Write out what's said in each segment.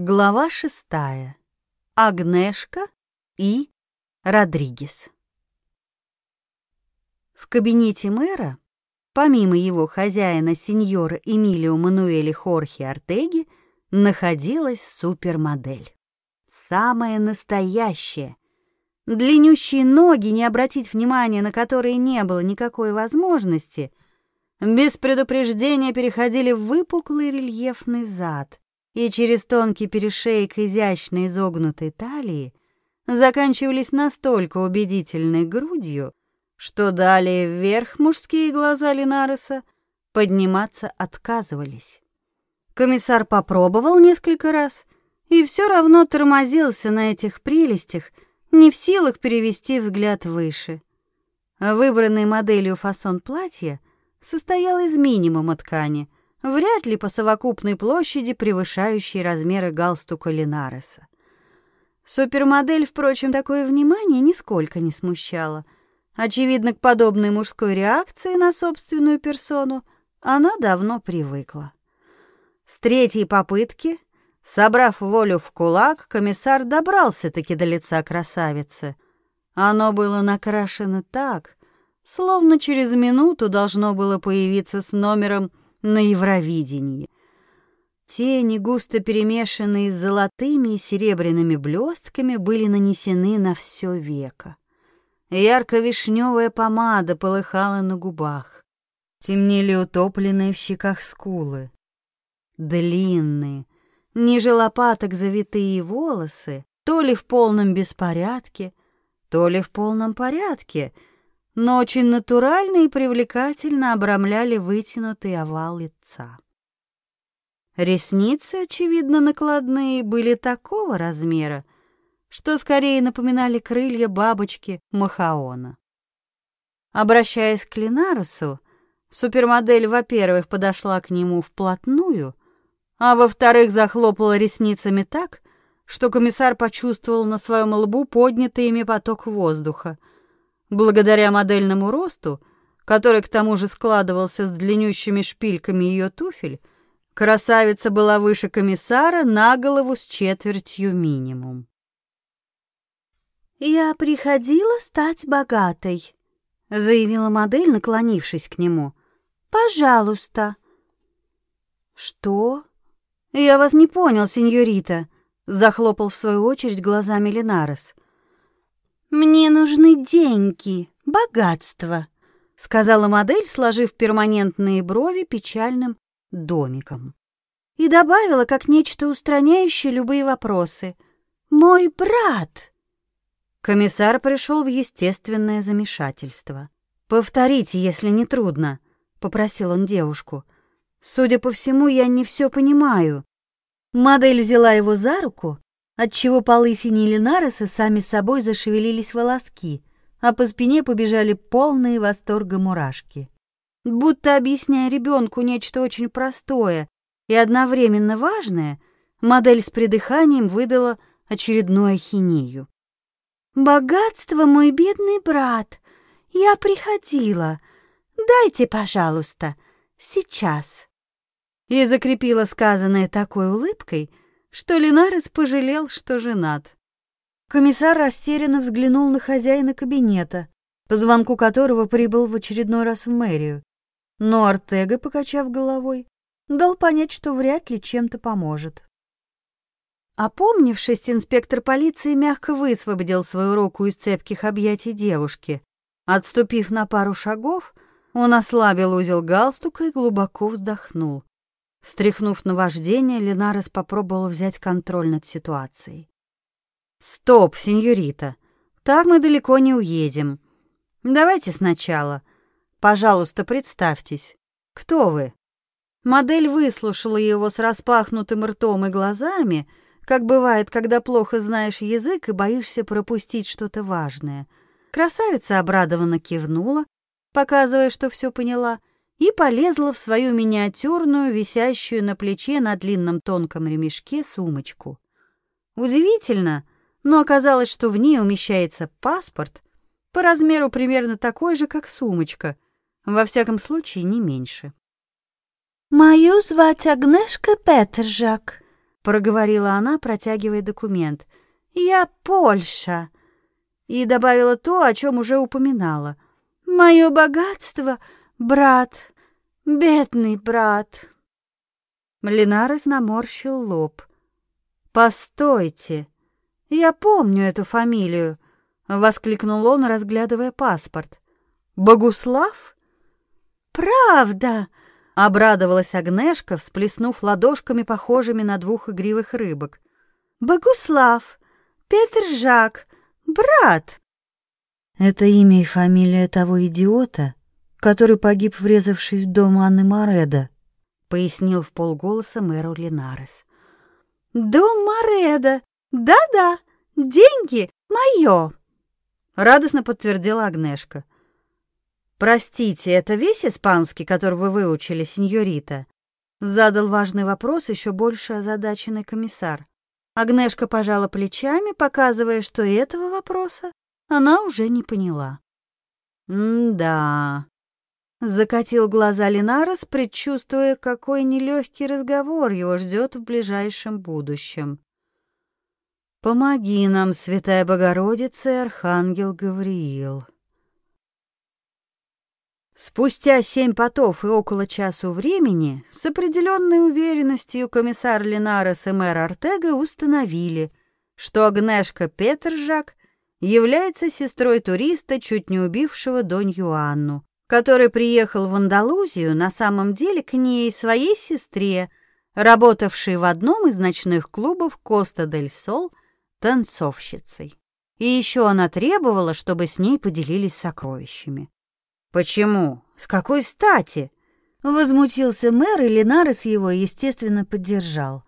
Глава шестая. Агнешка и Родригес. В кабинете мэра, помимо его хозяина сеньора Эмилио Мануэли Хорхе Артеги, находилась супермодель. Самая настоящая. Длиннющие ноги, не обратить внимания на которые не было никакой возможности, без предупреждения переходили в выпуклый рельефный зад и через тонкий перешейк изящно изогнутой талии заканчивались настолько убедительной грудью, что далее вверх мужские глаза Линареса подниматься отказывались. Комиссар попробовал несколько раз и все равно тормозился на этих прелестях, не в силах перевести взгляд выше. Выбранный моделью фасон платья состоял из минимума ткани, вряд ли по совокупной площади превышающей размеры галстука Линареса. Супермодель, впрочем, такое внимание нисколько не смущало. Очевидно, к подобной мужской реакции на собственную персону она давно привыкла. С третьей попытки, собрав волю в кулак, комиссар добрался-таки до лица красавицы. Оно было накрашено так, словно через минуту должно было появиться с номером на Евровидении. Тени, густо перемешанные с золотыми и серебряными блестками, были нанесены на все веко. Ярко-вишневая помада полыхала на губах. Темнели утопленные в щеках скулы. Длинные, ниже лопаток завитые волосы, то ли в полном беспорядке, то ли в полном порядке — но очень натурально и привлекательно обрамляли вытянутый овал лица. Ресницы, очевидно, накладные, были такого размера, что скорее напоминали крылья бабочки Махаона. Обращаясь к Линарусу, супермодель, во-первых, подошла к нему вплотную, а во-вторых, захлопала ресницами так, что комиссар почувствовал на своем лбу поднятый ими поток воздуха — Благодаря модельному росту, который к тому же складывался с длиннющими шпильками ее туфель, красавица была выше комиссара на голову с четвертью минимум. «Я приходила стать богатой», — заявила модель, наклонившись к нему. «Пожалуйста». «Что?» «Я вас не понял, сеньорита», — захлопал в свою очередь глазами Ленарес. «Мне нужны деньги, богатство», — сказала модель, сложив перманентные брови печальным домиком. И добавила, как нечто устраняющее любые вопросы. «Мой брат!» Комиссар пришел в естественное замешательство. «Повторите, если не трудно», — попросил он девушку. «Судя по всему, я не все понимаю». Модель взяла его за руку отчего по лысине Ленареса сами собой зашевелились волоски, а по спине побежали полные восторга мурашки. Будто объясняя ребенку нечто очень простое и одновременно важное, модель с придыханием выдала очередную ахинею. «Богатство, мой бедный брат, я приходила. Дайте, пожалуйста, сейчас». И закрепила сказанное такой улыбкой, что Ленарес пожалел, что женат. Комиссар растерянно взглянул на хозяина кабинета, по звонку которого прибыл в очередной раз в мэрию. Но Артега, покачав головой, дал понять, что вряд ли чем-то поможет. Опомнившись, инспектор полиции мягко высвободил свою руку из цепких объятий девушки. Отступив на пару шагов, он ослабил узел галстука и глубоко вздохнул. Стряхнув наваждение, Ленарес попробовал взять контроль над ситуацией. «Стоп, сеньорита, так мы далеко не уедем. Давайте сначала. Пожалуйста, представьтесь. Кто вы?» Модель выслушала его с распахнутым ртом и глазами, как бывает, когда плохо знаешь язык и боишься пропустить что-то важное. Красавица обрадованно кивнула, показывая, что все поняла, и полезла в свою миниатюрную, висящую на плече на длинном тонком ремешке сумочку. Удивительно, но оказалось, что в ней умещается паспорт, по размеру примерно такой же, как сумочка, во всяком случае не меньше. «Мою звать Агнешка Петержак», проговорила она, протягивая документ. «Я Польша!» И добавила то, о чем уже упоминала. «Мое богатство, брат, бедный брат!» Ленарес наморщил лоб. «Постойте, я помню эту фамилию!» — воскликнул он, разглядывая паспорт. «Богуслав?» «Правда!» — обрадовалась Агнешка, всплеснув ладошками, похожими на двух игривых рыбок. «Богуслав! Петр Жак! Брат!» «Это имя и фамилия того идиота, который погиб, врезавшись в дом Анны Мореда», — пояснил в полголоса мэру Линарес. «Дом Мореда! Да-да! Деньги моё!» — радостно подтвердила Агнешка. «Простите, это весь испанский, который вы выучили, сеньорита?» Задал важный вопрос еще больше озадаченный комиссар. Агнешка пожала плечами, показывая, что этого вопроса она уже не поняла. «М-да», — закатил глаза Линарес, предчувствуя, какой нелегкий разговор его ждет в ближайшем будущем. «Помоги нам, Святая Богородица и Архангел Гавриил». Спустя семь потов и около часу времени с определенной уверенностью комиссар Ленарес и мэр Артега установили, что Агнешка Петержак является сестрой туриста, чуть не убившего Донь Юанну, который приехал в Андалузию на самом деле к ней своей сестре, работавшей в одном из ночных клубов Коста-дель-Сол танцовщицей. И еще она требовала, чтобы с ней поделились сокровищами. «Почему? С какой стати?» Возмутился мэр, и Ленарес его, естественно, поддержал.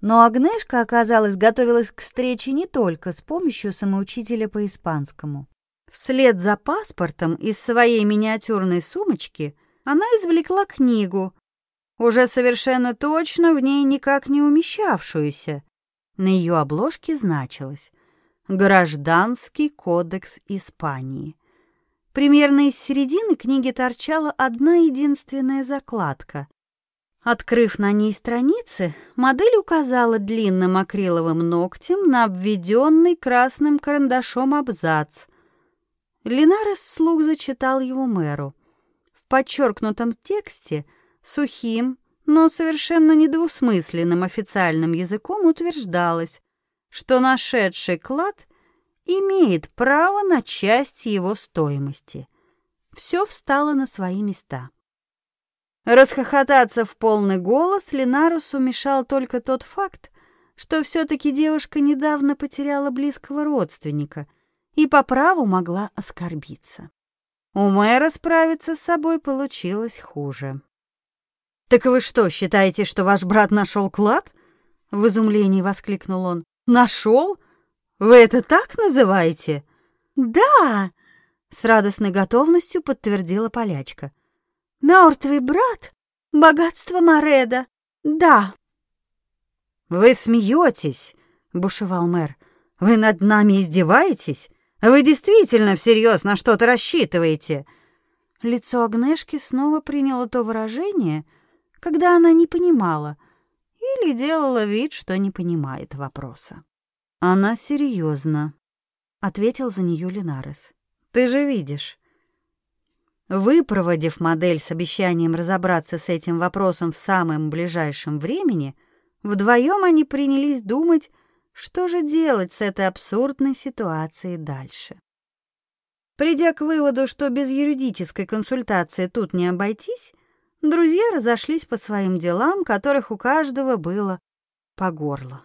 Но Агнешка, оказалось, готовилась к встрече не только с помощью самоучителя по испанскому. Вслед за паспортом из своей миниатюрной сумочки она извлекла книгу, уже совершенно точно в ней никак не умещавшуюся. На ее обложке значилось «Гражданский кодекс Испании». Примерно из середины книги торчала одна единственная закладка. Открыв на ней страницы, модель указала длинным акриловым ногтем на обведенный красным карандашом абзац. Линарес вслух зачитал его мэру. В подчеркнутом тексте сухим, но совершенно недвусмысленным официальным языком утверждалось, что нашедший клад имеет право на часть его стоимости. Все встало на свои места. Расхохотаться в полный голос Ленарусу мешал только тот факт, что все-таки девушка недавно потеряла близкого родственника и по праву могла оскорбиться. У мэра справиться с собой получилось хуже. «Так вы что, считаете, что ваш брат нашел клад?» — в изумлении воскликнул он. «Нашел? Вы это так называете? Да, с радостной готовностью подтвердила полячка. Мертвый брат, богатство Мореда. Да. Вы смеетесь, бушевал мэр. Вы над нами издеваетесь? Вы действительно всерьез на что-то рассчитываете? Лицо Агнешки снова приняло то выражение, когда она не понимала или делала вид, что не понимает вопроса. Она серьезно, ответил за нее Линарес. Ты же видишь. Выпроводив модель с обещанием разобраться с этим вопросом в самом ближайшем времени, вдвоем они принялись думать, что же делать с этой абсурдной ситуацией дальше. Придя к выводу, что без юридической консультации тут не обойтись, друзья разошлись по своим делам, которых у каждого было по горло.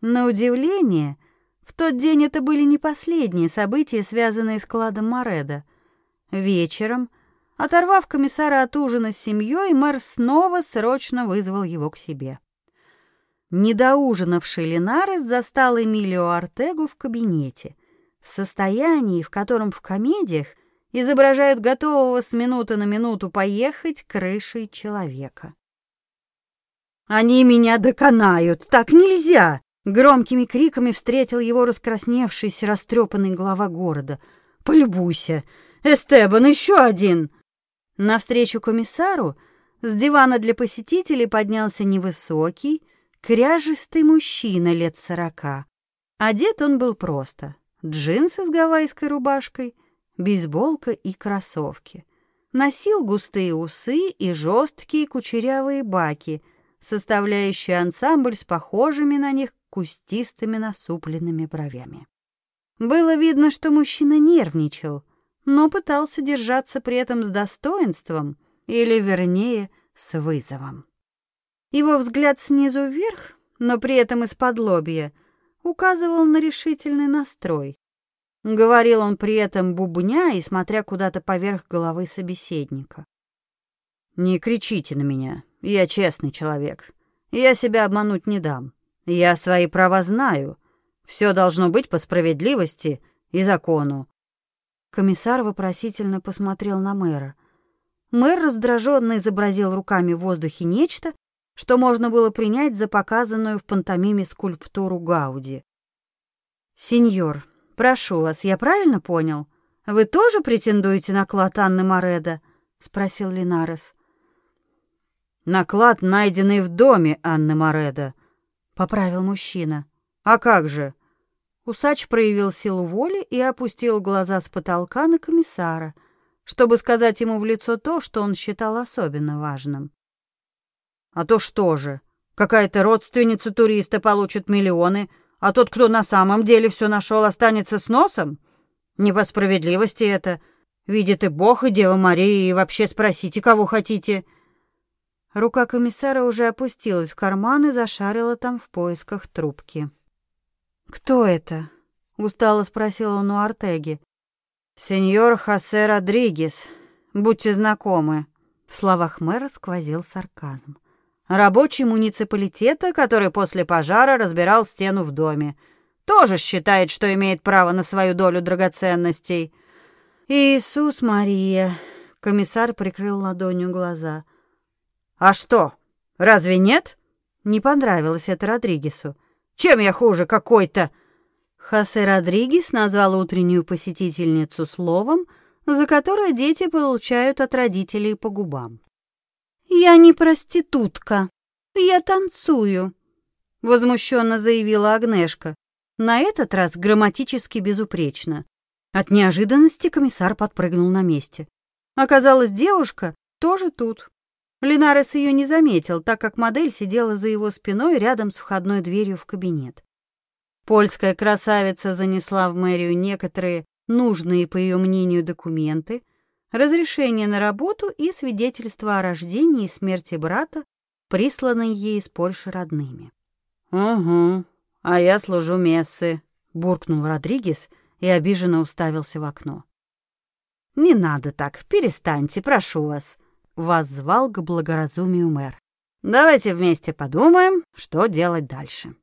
На удивление, в тот день это были не последние события, связанные с кладом Мореда. Вечером, оторвав комиссара от ужина с семьей, мэр снова срочно вызвал его к себе. Недоужинавший Ленарес застал Эмилио Артегу в кабинете, в состоянии, в котором в комедиях изображают готового с минуты на минуту поехать крышей человека. «Они меня доконают! Так нельзя!» Громкими криками встретил его раскрасневшийся, растрепанный глава города. «Полюбуйся! Эстебан, еще один!» Навстречу комиссару с дивана для посетителей поднялся невысокий, кряжистый мужчина лет сорока. Одет он был просто. Джинсы с гавайской рубашкой, бейсболка и кроссовки. Носил густые усы и жесткие кучерявые баки, составляющие ансамбль с похожими на них кустистыми насупленными бровями. Было видно, что мужчина нервничал, но пытался держаться при этом с достоинством, или, вернее, с вызовом. Его взгляд снизу вверх, но при этом из-под лобья, указывал на решительный настрой. Говорил он при этом бубня и смотря куда-то поверх головы собеседника. «Не кричите на меня, я честный человек. Я себя обмануть не дам. Я свои права знаю. Все должно быть по справедливости и закону». Комиссар вопросительно посмотрел на мэра. Мэр раздраженно изобразил руками в воздухе нечто, что можно было принять за показанную в пантомиме скульптуру Гауди. «Сеньор, прошу вас, я правильно понял? Вы тоже претендуете на клад Анны Мореда?» — спросил Линарес. «Наклад, найденный в доме Анны Мореда», — поправил мужчина. «А как же?» Усач проявил силу воли и опустил глаза с потолка на комиссара, чтобы сказать ему в лицо то, что он считал особенно важным. А то что же? Какая-то родственница туриста получит миллионы, а тот, кто на самом деле все нашел, останется с носом? Не по справедливости это. Видит и Бог, и Дева Мария, и вообще спросите, кого хотите. Рука комиссара уже опустилась в карман и зашарила там в поисках трубки. «Кто это?» — устало спросил он у Артеги. «Сеньор Хосе Родригес. Будьте знакомы». В словах мэра сквозил сарказм. Рабочий муниципалитета, который после пожара разбирал стену в доме, тоже считает, что имеет право на свою долю драгоценностей. Иисус Мария, комиссар прикрыл ладонью глаза. А что? Разве нет? Не понравилось это Родригесу. Чем я хуже какой-то? Хосе Родригес назвал утреннюю посетительницу словом, за которое дети получают от родителей по губам. «Я не проститутка, я танцую», — возмущенно заявила Агнешка. На этот раз грамматически безупречно. От неожиданности комиссар подпрыгнул на месте. Оказалось, девушка тоже тут. Линарес ее не заметил, так как модель сидела за его спиной рядом с входной дверью в кабинет. Польская красавица занесла в мэрию некоторые нужные, по ее мнению, документы, разрешение на работу и свидетельство о рождении и смерти брата, присланные ей из Польши родными. «Угу, а я служу мессы», — буркнул Родригес и обиженно уставился в окно. «Не надо так, перестаньте, прошу вас», — воззвал к благоразумию мэр. «Давайте вместе подумаем, что делать дальше».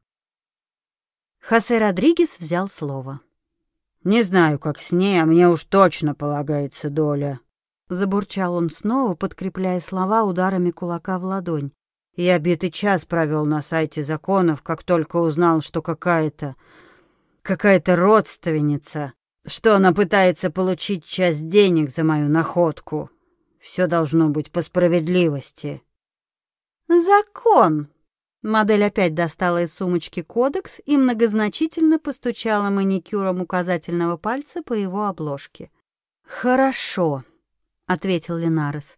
Хосе Родригес взял слово. Не знаю, как с ней, а мне уж точно полагается доля. Забурчал он снова, подкрепляя слова ударами кулака в ладонь. Я битый час провел на сайте законов, как только узнал, что какая-то... какая-то родственница, что она пытается получить часть денег за мою находку. Все должно быть по справедливости. «Закон!» Модель опять достала из сумочки кодекс и многозначительно постучала маникюром указательного пальца по его обложке. «Хорошо», — ответил Ленарес.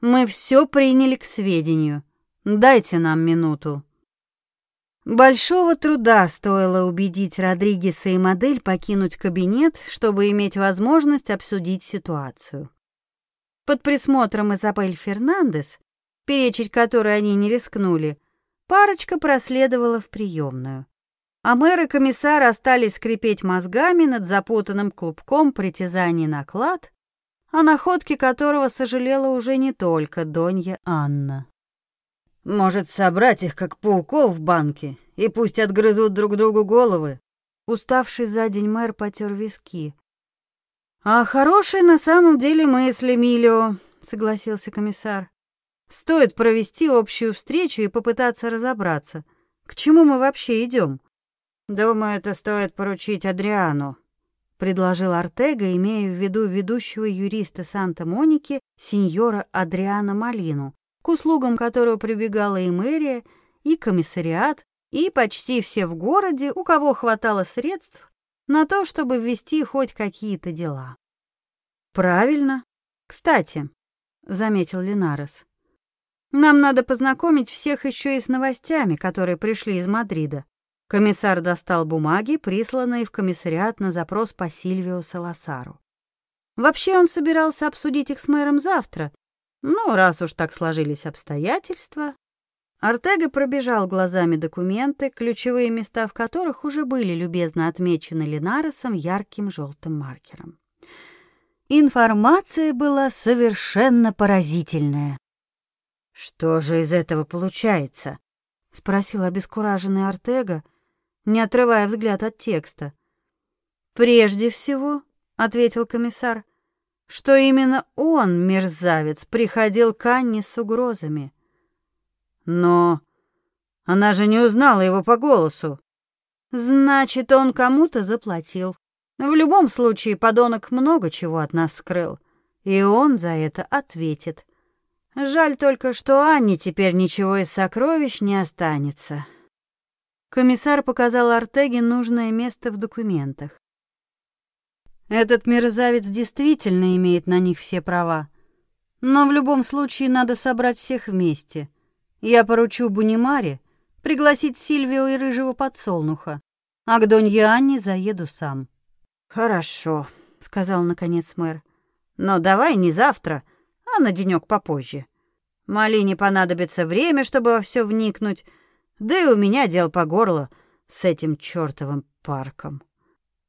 «Мы все приняли к сведению. Дайте нам минуту». Большого труда стоило убедить Родригеса и модель покинуть кабинет, чтобы иметь возможность обсудить ситуацию. Под присмотром Изабель Фернандес, перечить которой они не рискнули, Парочка проследовала в приемную. А мэр и комиссар остались скрипеть мозгами над запутанным клубком притязаний на клад, о находке которого сожалела уже не только Донья Анна. «Может, собрать их, как пауков в банке, и пусть отгрызут друг другу головы?» Уставший за день мэр потер виски. «А хорошая на самом деле мысль, Эмилио», — согласился комиссар. Стоит провести общую встречу и попытаться разобраться, к чему мы вообще идем. Думаю, это стоит поручить Адриану, предложил Артега, имея в виду ведущего юриста Санта-Моники, сеньора Адриана Малину, к услугам которого прибегала и мэрия, и комиссариат, и почти все в городе, у кого хватало средств на то, чтобы ввести хоть какие-то дела. Правильно. Кстати, заметил Линарес. Нам надо познакомить всех еще и с новостями, которые пришли из Мадрида. Комиссар достал бумаги, присланные в комиссариат на запрос по Сильвио Саласару. Вообще он собирался обсудить их с мэром завтра, но раз уж так сложились обстоятельства, Артега пробежал глазами документы, ключевые места в которых уже были любезно отмечены Линаресом ярким желтым маркером. Информация была совершенно поразительная. «Что же из этого получается?» — спросил обескураженный Артега, не отрывая взгляд от текста. «Прежде всего», — ответил комиссар, — «что именно он, мерзавец, приходил к Анне с угрозами». «Но она же не узнала его по голосу». «Значит, он кому-то заплатил. В любом случае, подонок много чего от нас скрыл, и он за это ответит. Жаль только, что Анне теперь ничего из сокровищ не останется. Комиссар показал Артеге нужное место в документах. Этот мерзавец действительно имеет на них все права. Но в любом случае надо собрать всех вместе. Я поручу Бунимаре пригласить Сильвио и Рыжего Подсолнуха, а к Донье Анне заеду сам. «Хорошо», — сказал наконец мэр. «Но давай не завтра, а на денек попозже. Малине понадобится время, чтобы во все вникнуть, да и у меня дел по горло с этим чертовым парком».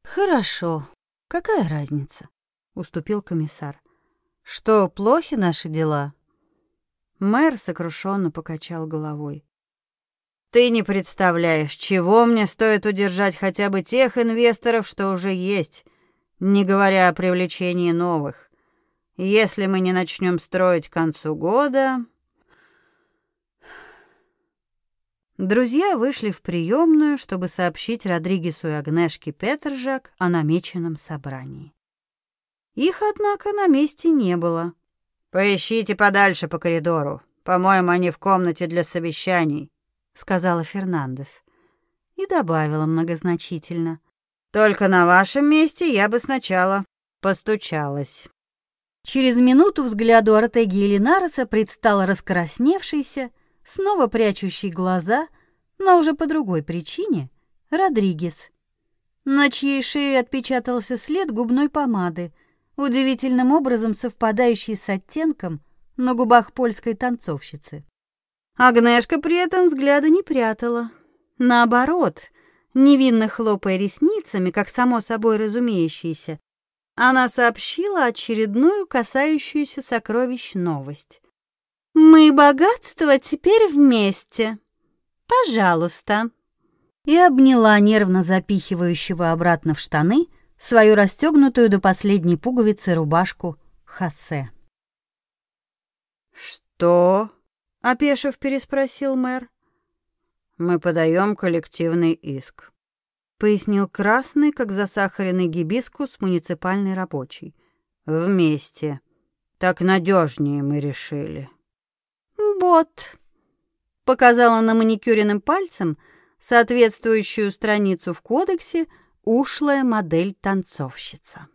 «Хорошо. Какая разница?» — уступил комиссар. «Что, плохи наши дела?» Мэр сокрушенно покачал головой. Ты не представляешь, чего мне стоит удержать хотя бы тех инвесторов, что уже есть, не говоря о привлечении новых. Если мы не начнем строить к концу года... Друзья вышли в приемную, чтобы сообщить Родригесу и Агнешке Петержак о намеченном собрании. Их, однако, на месте не было. «Поищите подальше по коридору. По-моему, они в комнате для совещаний», сказала Фернандес и добавила многозначительно: "Только на вашем месте я бы сначала постучалась". Через минуту взгляду Артеги и Линареса предстал раскрасневшийся, снова прячущий глаза, но уже по другой причине, Родригес, на чьей шее отпечатался след губной помады, удивительным образом совпадающий с оттенком на губах польской танцовщицы. Агнешка при этом взгляда не прятала. Наоборот, невинно хлопая ресницами, как само собой разумеющееся, она сообщила очередную касающуюся сокровищ новость. «Мы богатство теперь вместе. Пожалуйста». И обняла нервно запихивающего обратно в штаны свою расстегнутую до последней пуговицы рубашку Хосе. «Что?» опешив, переспросил мэр. Мы подаем коллективный иск, пояснил красный, как засахаренный гибискус муниципальный рабочий. Вместе. Так надежнее мы решили. Вот, показала на маникюренным пальцем соответствующую страницу в кодексе ушлая модель танцовщица.